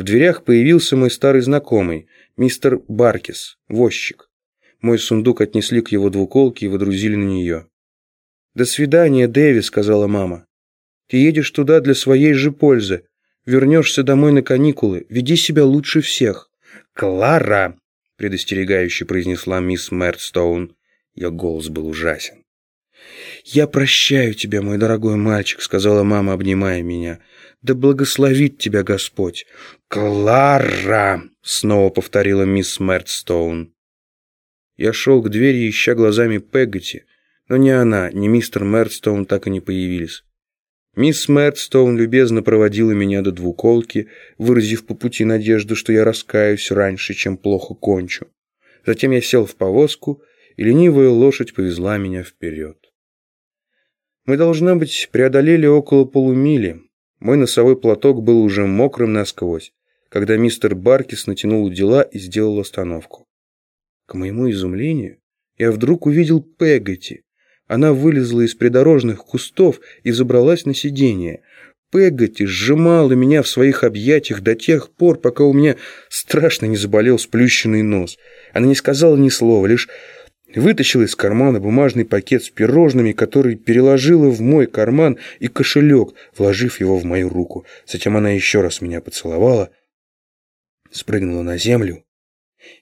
В дверях появился мой старый знакомый, мистер Баркис, возчик. Мой сундук отнесли к его двуколке и водрузили на нее. «До свидания, Дэви», — сказала мама. «Ты едешь туда для своей же пользы. Вернешься домой на каникулы. Веди себя лучше всех». «Клара!» — предостерегающе произнесла мисс Мертстоун. Ее голос был ужасен. «Я прощаю тебя, мой дорогой мальчик», — сказала мама, обнимая меня. «Да благословит тебя Господь». «Клара!» — снова повторила мисс Мертстоун. Я шел к двери, ища глазами Пегготи, но ни она, ни мистер Мертстоун так и не появились. Мисс Мертстоун любезно проводила меня до двуколки, выразив по пути надежду, что я раскаюсь раньше, чем плохо кончу. Затем я сел в повозку, и ленивая лошадь повезла меня вперед. Мы, должно быть, преодолели около полумили. Мой носовой платок был уже мокрым насквозь, когда мистер Баркис натянул дела и сделал остановку. К моему изумлению, я вдруг увидел Пегати, она вылезла из придорожных кустов и забралась на сиденье. Пегати сжимала меня в своих объятиях до тех пор, пока у меня страшно не заболел сплющенный нос. Она не сказала ни слова, лишь вытащила из кармана бумажный пакет с пирожными, который переложила в мой карман и кошелек, вложив его в мою руку. Затем она еще раз меня поцеловала, спрыгнула на землю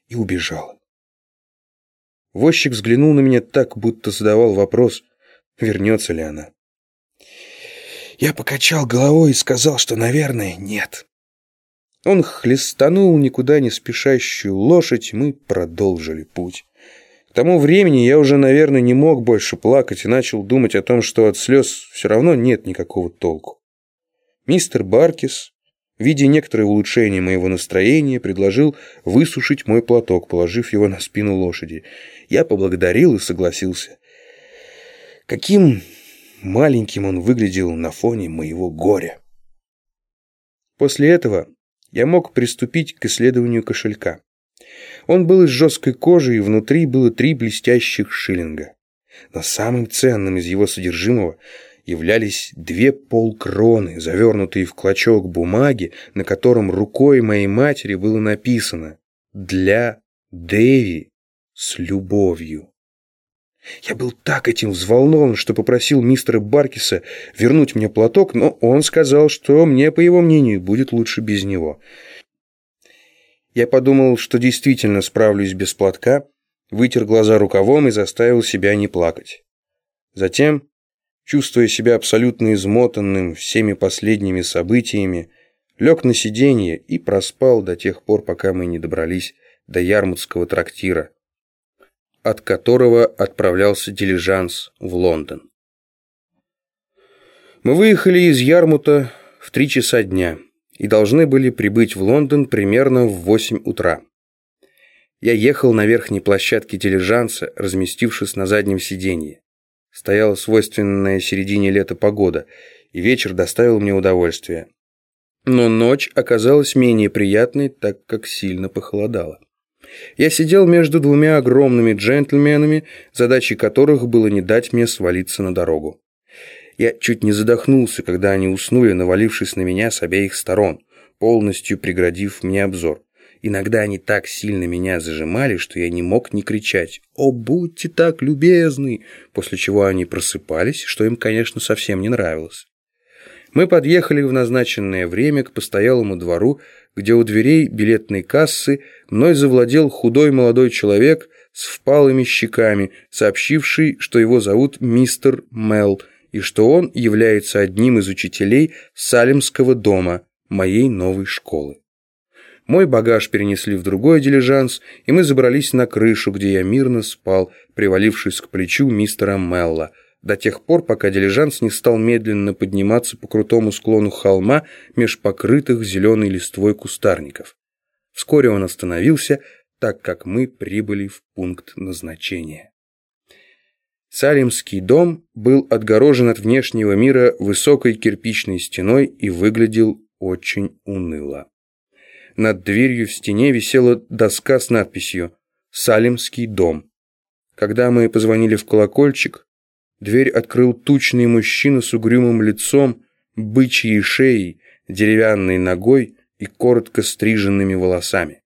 и убежала. Возчик взглянул на меня так, будто задавал вопрос, вернется ли она. Я покачал головой и сказал, что, наверное, нет. Он хлестанул никуда не спешащую лошадь, мы продолжили путь. Тому времени я уже, наверное, не мог больше плакать и начал думать о том, что от слез все равно нет никакого толку. Мистер Баркис видя некоторое улучшение моего настроения, предложил высушить мой платок, положив его на спину лошади. Я поблагодарил и согласился. Каким маленьким он выглядел на фоне моего горя. После этого я мог приступить к исследованию кошелька. Он был из жесткой кожи, и внутри было три блестящих шиллинга. Но самым ценным из его содержимого являлись две полкроны, завернутые в клочок бумаги, на котором рукой моей матери было написано «Для Дэви с любовью». Я был так этим взволнован, что попросил мистера Баркиса вернуть мне платок, но он сказал, что мне, по его мнению, будет лучше без него. Я подумал, что действительно справлюсь без платка, вытер глаза рукавом и заставил себя не плакать. Затем чувствуя себя абсолютно измотанным всеми последними событиями, лег на сиденье и проспал до тех пор, пока мы не добрались до Ярмутского трактира, от которого отправлялся дилижанс в Лондон. Мы выехали из Ярмута в три часа дня и должны были прибыть в Лондон примерно в восемь утра. Я ехал на верхней площадке дилижанса, разместившись на заднем сиденье. Стояла свойственная середине лета погода, и вечер доставил мне удовольствие. Но ночь оказалась менее приятной, так как сильно похолодало. Я сидел между двумя огромными джентльменами, задачей которых было не дать мне свалиться на дорогу. Я чуть не задохнулся, когда они уснули, навалившись на меня с обеих сторон, полностью преградив мне обзор. Иногда они так сильно меня зажимали, что я не мог не кричать «О, будьте так любезны!», после чего они просыпались, что им, конечно, совсем не нравилось. Мы подъехали в назначенное время к постоялому двору, где у дверей билетной кассы мной завладел худой молодой человек с впалыми щеками, сообщивший, что его зовут мистер Мел, и что он является одним из учителей Салемского дома, моей новой школы. Мой багаж перенесли в другой дилижанс, и мы забрались на крышу, где я мирно спал, привалившись к плечу мистера Мелла, до тех пор, пока дилижанс не стал медленно подниматься по крутому склону холма меж покрытых зеленой листвой кустарников. Вскоре он остановился, так как мы прибыли в пункт назначения. Салимский дом был отгорожен от внешнего мира высокой кирпичной стеной и выглядел очень уныло. Над дверью в стене висела доска с надписью «Салимский дом». Когда мы позвонили в колокольчик, дверь открыл тучный мужчина с угрюмым лицом, бычьей шеей, деревянной ногой и коротко стриженными волосами.